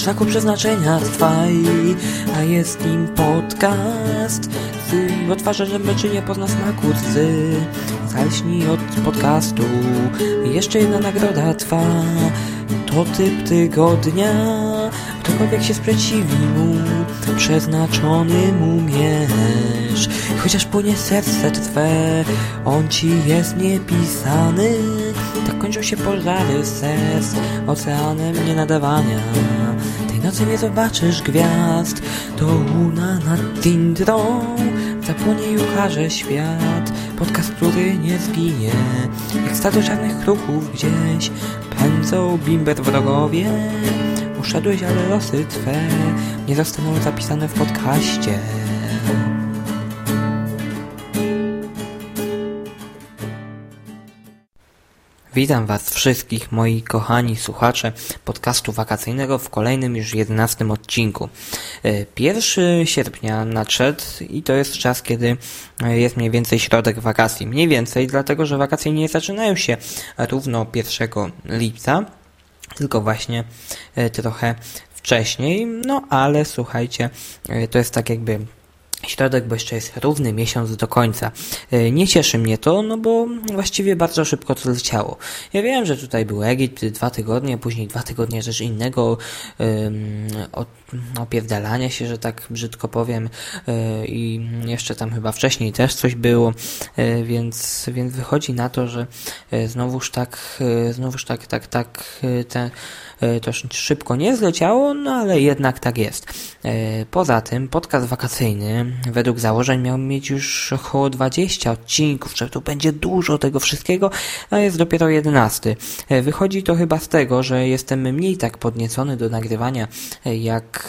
szlaku przeznaczenia trwaj, a jest nim podcast. Ty otwarza żeby czy nie pozna smaku rdzy. Zalśnij od podcastu, jeszcze jedna nagroda trwa. To typ tygodnia, ktokolwiek się sprzeciwi mu, przeznaczony mu mierz. Chociaż płynie serce twe, on ci jest niepisany. Tak kończą się pożary serc, oceanem nienadawania. Nocy nie zobaczysz gwiazd, to luna nad Tindrą. Zapłonie i ukaże świat, podcast, który nie zginie. Jak stado czarnych kruków gdzieś pędzą bimber wrogowie. Uszedłeś, ale losy twe nie zostaną zapisane w podcaście. Witam Was wszystkich, moi kochani słuchacze podcastu wakacyjnego w kolejnym już jedenastym odcinku. 1 sierpnia nadszedł i to jest czas, kiedy jest mniej więcej środek wakacji. Mniej więcej, dlatego że wakacje nie zaczynają się równo 1 lipca, tylko właśnie trochę wcześniej. No ale słuchajcie, to jest tak jakby środek, bo jeszcze jest równy miesiąc do końca. Nie cieszy mnie to, no bo właściwie bardzo szybko to leciało. Ja wiem, że tutaj był Egipt, dwa tygodnie, później dwa tygodnie rzecz innego um, opierdalania się, że tak brzydko powiem i jeszcze tam chyba wcześniej też coś było, więc, więc wychodzi na to, że znowuż tak, znowuż tak, tak, tak te to szybko nie zleciało, no ale jednak tak jest. Poza tym podcast wakacyjny według założeń miał mieć już około 20 odcinków, że tu będzie dużo tego wszystkiego, a jest dopiero 11. Wychodzi to chyba z tego, że jestem mniej tak podniecony do nagrywania jak,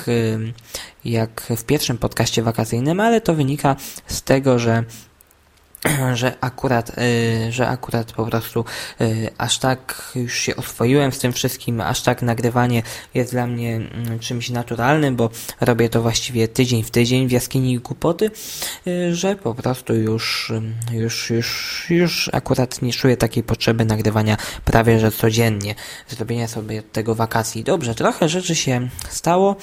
jak w pierwszym podcaście wakacyjnym, ale to wynika z tego, że że akurat, y, że akurat po prostu y, aż tak już się oswoiłem z tym wszystkim, aż tak nagrywanie jest dla mnie mm, czymś naturalnym, bo robię to właściwie tydzień w tydzień w jaskini głupoty, y, że po prostu już, już, już, już akurat nie czuję takiej potrzeby nagrywania prawie że codziennie, zrobienia sobie tego wakacji. Dobrze, trochę rzeczy się stało,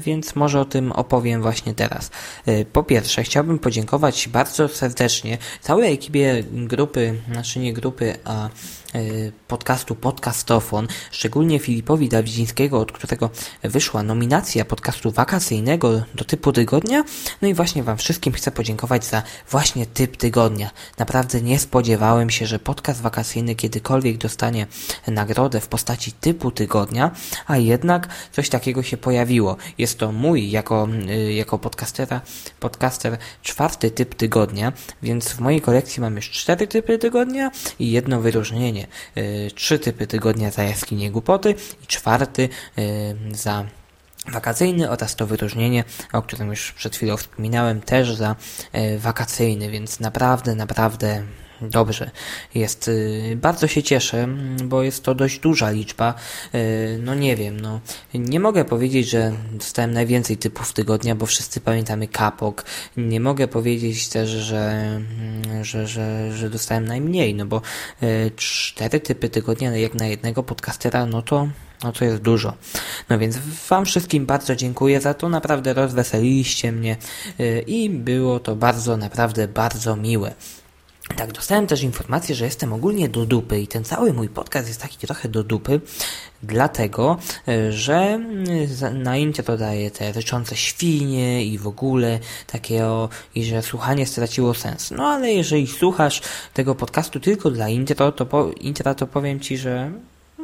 więc może o tym opowiem właśnie teraz. Po pierwsze, chciałbym podziękować bardzo serdecznie całej ekipie grupy, znaczy nie grupy, a E, podcastu Podcastofon, szczególnie Filipowi Dawidzińskiego, od którego wyszła nominacja podcastu wakacyjnego do typu tygodnia. No i właśnie Wam wszystkim chcę podziękować za właśnie typ tygodnia. Naprawdę nie spodziewałem się, że podcast wakacyjny kiedykolwiek dostanie nagrodę w postaci typu tygodnia, a jednak coś takiego się pojawiło. Jest to mój jako, y, jako podcastera, podcaster czwarty typ tygodnia, więc w mojej kolekcji mam już cztery typy tygodnia i jedno wyróżnienie tygodnie. Trzy typy tygodnia za jaskinie głupoty i czwarty y, za wakacyjny oraz to wyróżnienie, o którym już przed chwilą wspominałem, też za y, wakacyjny, więc naprawdę, naprawdę dobrze jest. Y, bardzo się cieszę, bo jest to dość duża liczba. No nie wiem, no nie mogę powiedzieć, że dostałem najwięcej typów tygodnia, bo wszyscy pamiętamy kapok. Nie mogę powiedzieć też, że, że, że, że dostałem najmniej, no bo cztery typy tygodnia jak na jednego podcastera, no to no to jest dużo. No więc Wam wszystkim bardzo dziękuję za to, naprawdę rozweseliliście mnie i było to bardzo, naprawdę bardzo miłe. Tak, dostałem też informację, że jestem ogólnie do dupy i ten cały mój podcast jest taki trochę do dupy, dlatego, e, że na intro daję te ryczące świnie i w ogóle takiego, i że słuchanie straciło sens. No ale jeżeli słuchasz tego podcastu tylko dla intro, to po, intra, to powiem Ci, że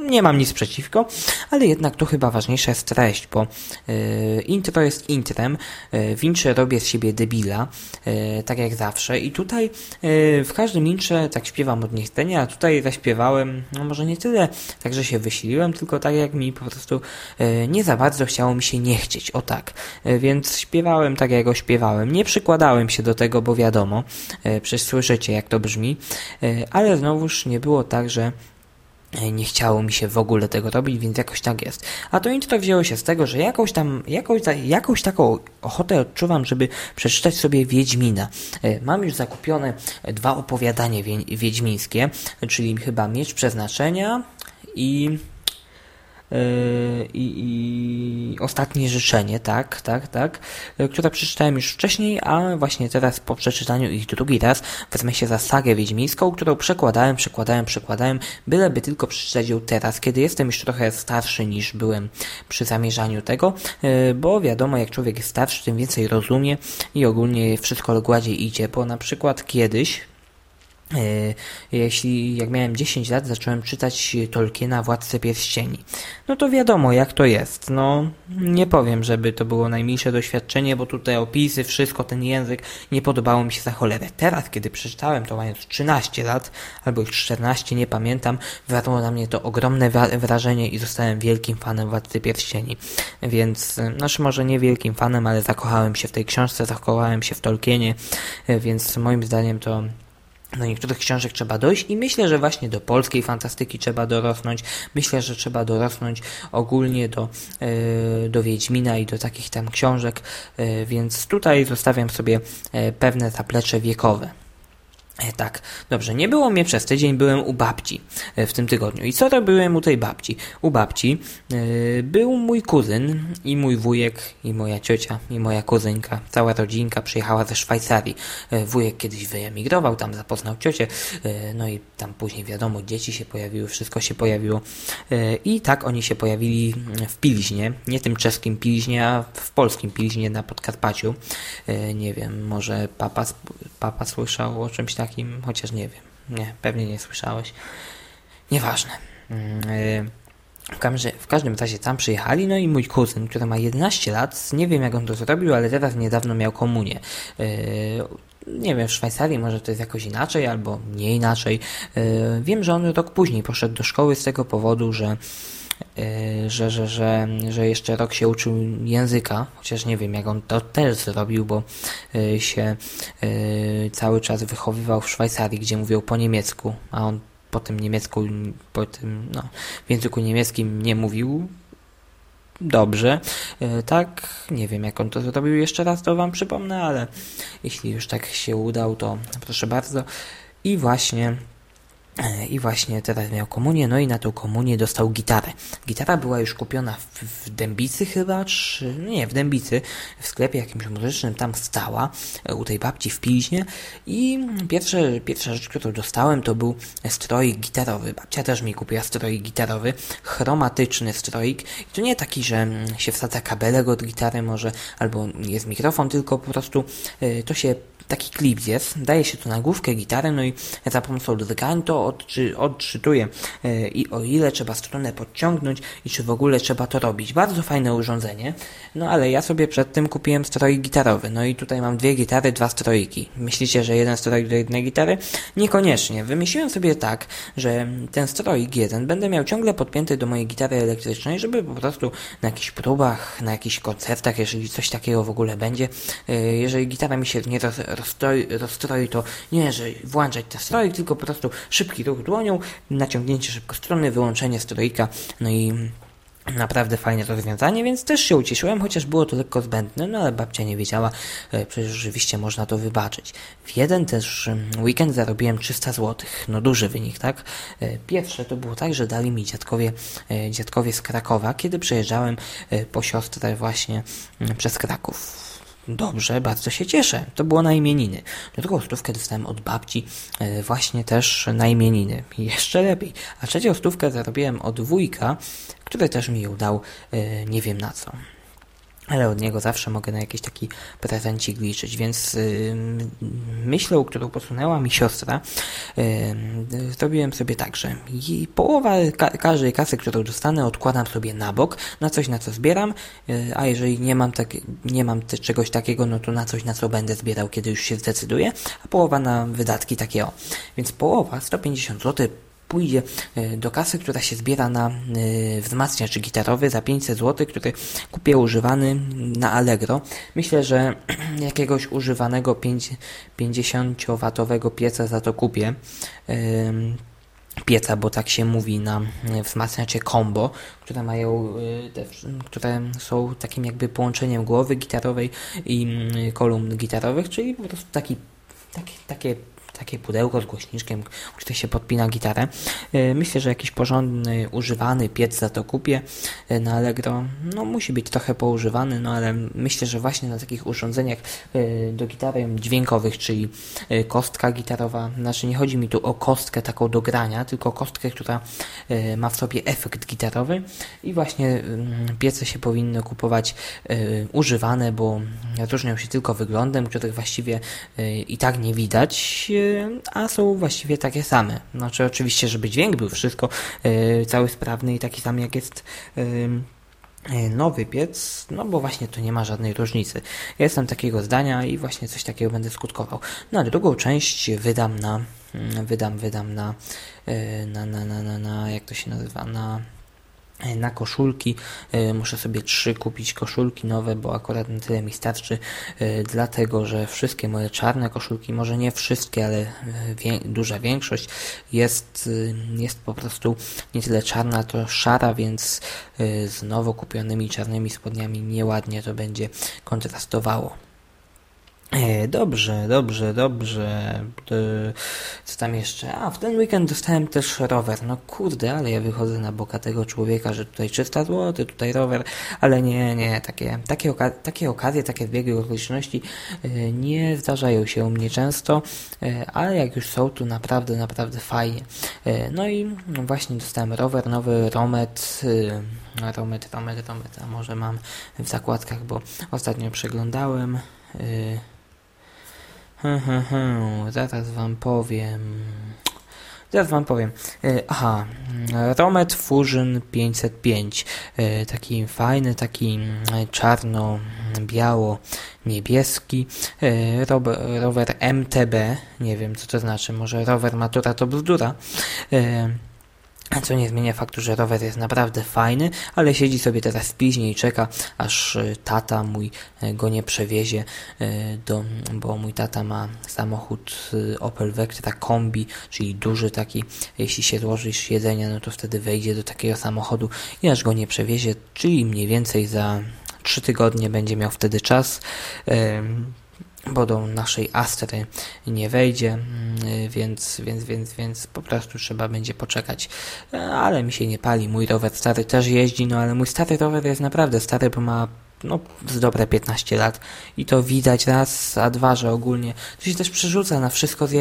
nie mam nic przeciwko, ale jednak tu chyba ważniejsza jest treść, bo y, intro jest intrem, y, w intrze robię z siebie debila, y, tak jak zawsze i tutaj w każdym intrze tak śpiewam od niechcenia, a tutaj zaśpiewałem, no może nie tyle tak, że się wysiliłem, tylko tak jak mi po prostu nie za bardzo chciało mi się nie chcieć, o tak, więc śpiewałem tak jak go śpiewałem, nie przykładałem się do tego, bo wiadomo, przecież słyszycie jak to brzmi, ale znowuż nie było tak, że nie chciało mi się w ogóle tego robić, więc jakoś tak jest. A to intro wzięło się z tego, że jakąś tam, jakąś, jakąś taką ochotę odczuwam, żeby przeczytać sobie Wiedźmina. E, mam już zakupione dwa opowiadania wiedźmińskie, czyli chyba Miecz Przeznaczenia i i, ostatnie życzenie, tak, tak, tak, które przeczytałem już wcześniej, a właśnie teraz po przeczytaniu ich drugi raz wezmę się za sagę wiedźmińską, którą przekładałem, przekładałem, przekładałem, byleby tylko przeczytać ją teraz, kiedy jestem już trochę starszy niż byłem przy zamierzaniu tego, bo wiadomo, jak człowiek jest starszy, tym więcej rozumie i ogólnie wszystko gładziej idzie, bo na przykład kiedyś, E, jeśli jak miałem 10 lat, zacząłem czytać Tolkiena Władcę Pierścieni. No to wiadomo, jak to jest. No, nie powiem, żeby to było najmniejsze doświadczenie, bo tutaj opisy, wszystko, ten język nie podobało mi się za cholerę. Teraz, kiedy przeczytałem to mając 13 lat, albo już 14, nie pamiętam, wywracało na mnie to ogromne wrażenie i zostałem wielkim fanem Władcy Pierścieni. Więc, e, znaczy może nie wielkim fanem, ale zakochałem się w tej książce, zakochałem się w Tolkienie, e, więc moim zdaniem to do niektórych książek trzeba dojść i myślę, że właśnie do polskiej fantastyki trzeba dorosnąć. Myślę, że trzeba dorosnąć ogólnie do, yy, do Wiedźmina i do takich tam książek, yy, więc tutaj zostawiam sobie yy, pewne zaplecze wiekowe. E, tak, dobrze, nie było mnie przez tydzień, byłem u babci e, w tym tygodniu. I co robiłem u tej babci? U babci yy, był mój kuzyn i mój wujek i moja ciocia i moja kuzynka. Cała rodzinka przyjechała ze Szwajcarii. Wujek kiedyś wyemigrował, tam zapoznał ciocię, no i tam później wiadomo, dzieci się pojawiły, wszystko się pojawiło. I tak oni się pojawili w Pilźnie, nie tym czeskim Pilźnie, a w polskim Pilźnie na Podkarpaciu. Nie wiem, może papa, papa słyszał o czymś takim takim, chociaż nie wiem. Nie, pewnie nie słyszałeś. Nieważne. Mm, y, w każdym, w każdym razie tam przyjechali, no i mój kuzyn, który ma 11 lat, nie wiem jak on to zrobił, ale teraz niedawno miał komunię. Y, nie wiem, w Szwajcarii może to jest jakoś inaczej, albo nie inaczej. Y, wiem, że on rok później poszedł do szkoły z tego powodu, że że, że, że, że jeszcze rok się uczył języka, chociaż nie wiem jak on to też zrobił, bo y, się y, cały czas wychowywał w Szwajcarii, gdzie mówią po niemiecku, a on po tym niemiecku, po tym, no, w języku niemieckim nie mówił dobrze. Tak, nie wiem jak on to zrobił jeszcze raz, to wam przypomnę, ale jeśli już tak się udał, to proszę bardzo. I właśnie I właśnie teraz miał komunię, no i na tą komunię dostał gitarę. Gitara była już kupiona w, w Dębicy chyba, czy no nie, w Dębicy, w sklepie jakimś muzycznym, tam stała, e, u tej babci w Pilźnie i pierwsze, pierwsza rzecz, którą dostałem, to był stroik gitarowy. Babcia też mi kupiła stroik gitarowy, chromatyczny stroik. I to nie taki, że się wsadza kabelek od gitary może, albo jest mikrofon, tylko po prostu e, to się taki klip jest, daje się tu na główkę gitary, no i za pomocą drgań to odczy, odczytuje e, i o ile trzeba stronę podciągnąć i czy w ogóle trzeba to robić. Bardzo fajne urządzenie, no ale ja sobie przed tym kupiłem stroik gitarowy, no i tutaj mam dwie gitary, dwa stroiki. Myślicie, że jeden stroik do jednej gitary? Niekoniecznie. Wymyśliłem sobie tak, że ten stroik jeden będę miał ciągle podpięty do mojej gitary elektrycznej, żeby po prostu na jakichś próbach, na jakichś koncertach, jeżeli coś takiego w ogóle będzie, e, jeżeli gitara mi się nie roz, rozstroi, rozstroi to nie, że włączać te stroik, tylko po prostu szybki ruch dłonią, naciągnięcie szybko strony, wyłączenie stroika, no i Naprawdę fajne rozwiązanie, więc też się ucieszyłem, chociaż było to lekko zbędne, no ale babcia nie wiedziała, e, przecież rzeczywiście można to wybaczyć. W jeden też weekend zarobiłem 300 zł, no duży wynik, tak? E, pierwsze to było tak, że dali mi dziadkowie, e, dziadkowie z Krakowa, kiedy przejeżdżałem po siostrę właśnie przez Kraków Dobrze, bardzo się cieszę. To było na imieniny. Do drugą stówkę dostałem od babci e, właśnie też na imieniny. Jeszcze lepiej. A trzecią stówkę zarobiłem od wujka, który też mi ją dał e, nie wiem na co ale od niego zawsze mogę na jakiś taki prezencik liczyć, więc yy, myślą, którą posunęła mi siostra, yy, zrobiłem sobie tak, że połowa ka każdej kasy, którą dostanę, odkładam sobie na bok, na coś, na co zbieram, yy, a jeżeli nie mam, tak, nie mam czegoś takiego, no to na coś, na co będę zbierał, kiedy już się zdecyduję, a połowa na wydatki takie o. Więc połowa, 150 zł, pójdzie e, do kasy, która się zbiera na e, wzmacniacz gitarowy za 500 zł, który kupię używany na Allegro. Myślę, że jakiegoś używanego 50-watowego pieca za to kupię pieca, bo tak się mówi na wzmacniacze combo, które mają, e, te, które są takim jakby połączeniem głowy gitarowej i kolumn gitarowych, czyli po prostu taki, taki takie takie pudełko z głośniczkiem, które się podpina gitarę. Myślę, że jakiś porządny, używany piec za to kupię na Allegro. No musi być trochę poużywany, no ale myślę, że właśnie na takich urządzeniach do gitary dźwiękowych, czyli kostka gitarowa, znaczy nie chodzi mi tu o kostkę taką do grania, tylko kostkę, która ma w sobie efekt gitarowy i właśnie mm, piece się powinno kupować używane, bo różnią się tylko wyglądem, których właściwie i tak nie widać, a są właściwie takie same. Znaczy oczywiście, żeby dźwięk był wszystko cały sprawny i taki sam jak jest nowy piec, no bo właśnie to nie ma żadnej różnicy. Ja jestem takiego zdania i właśnie coś takiego będę skutkował. No drugą część wydam na, wydam, wydam na, na, na, na, na, na jak to się nazywa, na E, na koszulki. E, muszę sobie trzy kupić koszulki nowe, bo akurat na tyle mi starczy, e, dlatego że wszystkie moje czarne koszulki, może nie wszystkie, ale wie, duża większość jest, jest po prostu nie tyle czarna, to szara, więc z nowo kupionymi czarnymi spodniami nieładnie to będzie kontrastowało. E, dobrze, dobrze, dobrze. E, co tam jeszcze? A, w ten weekend dostałem też rower. No kurde, ale ja wychodzę na boka tego człowieka, że tutaj 300 zł, tutaj rower, ale nie, nie, takie, takie, oka takie okazje, takie zbiegi okoliczności e, nie zdarzają się u mnie często, ale jak już są, to naprawdę, naprawdę fajnie. No i właśnie dostałem rower, nowy Romet, Romet, Romet, Romet, a może mam w zakładkach, bo ostatnio przeglądałem. Hmm, hmm, hmm, zaraz wam powiem. Zaraz wam powiem. E, aha, Romet Fusion 505. E, taki fajny, taki czarno-biało-niebieski. E, rower MTB. Nie wiem, co to znaczy. Może rower Matura to bzdura. Co nie zmienia faktu, że rower jest naprawdę fajny, ale siedzi sobie teraz później i czeka, aż e, tata mój e, go nie przewiezie, e, do, bo mój tata ma samochód Opel Vectra kombi, czyli duży taki, jeśli się złoży jedzenia, no to wtedy wejdzie do takiego samochodu i aż go nie przewiezie, czyli mniej więcej za trzy tygodnie będzie miał wtedy czas bo do naszej Astry nie wejdzie, mm, więc, więc, więc, więc po prostu trzeba będzie poczekać. Ale mi się nie pali, mój rower stary też jeździ, no ale mój stary rower jest naprawdę stary, bo ma no, z dobre 15 lat i to widać raz, a dwa, że ogólnie to się też przerzuca na wszystko z,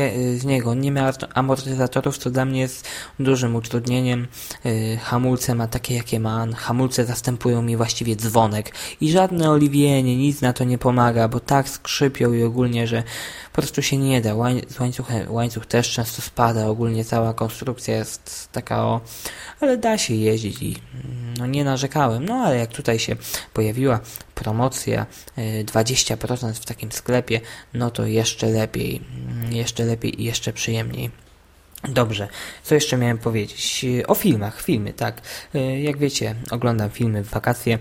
z niego. Nie miał amortyzatorów, co dla mnie jest dużym utrudnieniem. Yy, hamulce ma takie, jakie ma. Hamulce zastępują mi właściwie dzwonek i żadne oliwienie, nic na to nie pomaga, bo tak skrzypią i ogólnie, że po prostu się nie da. Łańcuch, łańcuch też często spada, ogólnie cała konstrukcja jest taka o... Ale da się jeździć i no nie narzekałem. No ale jak tutaj się pojawiła promocja 20% y, w takim sklepie, no to jeszcze lepiej, jeszcze lepiej i jeszcze przyjemniej. Dobrze, co jeszcze miałem powiedzieć? O filmach, filmy, tak. E, jak wiecie, oglądam filmy w wakacje,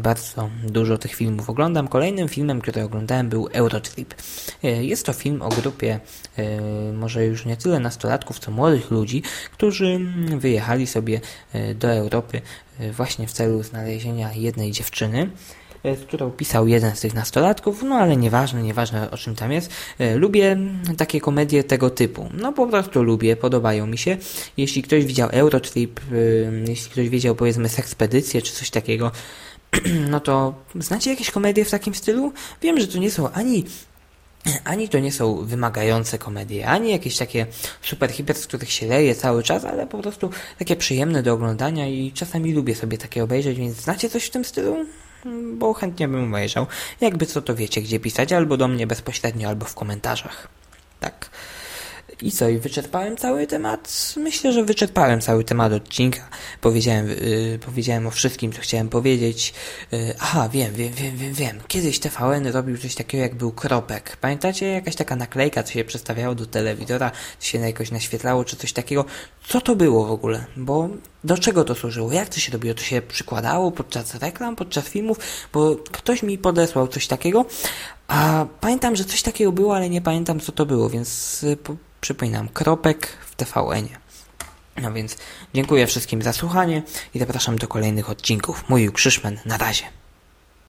bardzo dużo tych filmów oglądam. Kolejnym filmem, który oglądałem był Eurotrip. Jest to film o grupie, może już nie tyle nastolatków, co młodych ludzi, którzy wyjechali sobie do Europy właśnie w celu znalezienia jednej dziewczyny. E, którą pisał jeden z tych nastolatków, no ale nieważne, nieważne o czym tam jest. E, lubię takie komedie tego typu. No po prostu lubię, podobają mi się. Jeśli ktoś widział Eurotrip, e, jeśli ktoś wiedział powiedzmy Sekspedycję czy coś takiego, no to znacie jakieś komedie w takim stylu? Wiem, że to nie są ani ani to nie są wymagające komedie, ani jakieś takie super hiper, z których się leje cały czas, ale po prostu takie przyjemne do oglądania i czasami lubię sobie takie obejrzeć, więc znacie coś w tym stylu? Bo chętnie bym obejrzał. Jakby co to wiecie, gdzie pisać, albo do mnie bezpośrednio, albo w komentarzach. Tak. I co, i wyczerpałem cały temat? Myślę, że wyczerpałem cały temat odcinka. Powiedziałem, yy, powiedziałem o wszystkim, co chciałem powiedzieć. Yy, aha, wiem, wiem, wiem, wiem, wiem. Kiedyś TVN robił coś takiego, jak był kropek. Pamiętacie? Jakaś taka naklejka, co się przestawiało do telewizora, co się jakoś naświetlało, czy coś takiego. Co to było w ogóle? Bo do czego to służyło? Jak to się robiło? To się przykładało podczas reklam, podczas filmów? Bo ktoś mi podesłał coś takiego, a pamiętam, że coś takiego było, ale nie pamiętam, co to było, więc y, Przypominam, kropek w tvn -ie. No więc dziękuję wszystkim za słuchanie i zapraszam do kolejnych odcinków. Mówił Krzyszmen, na razie.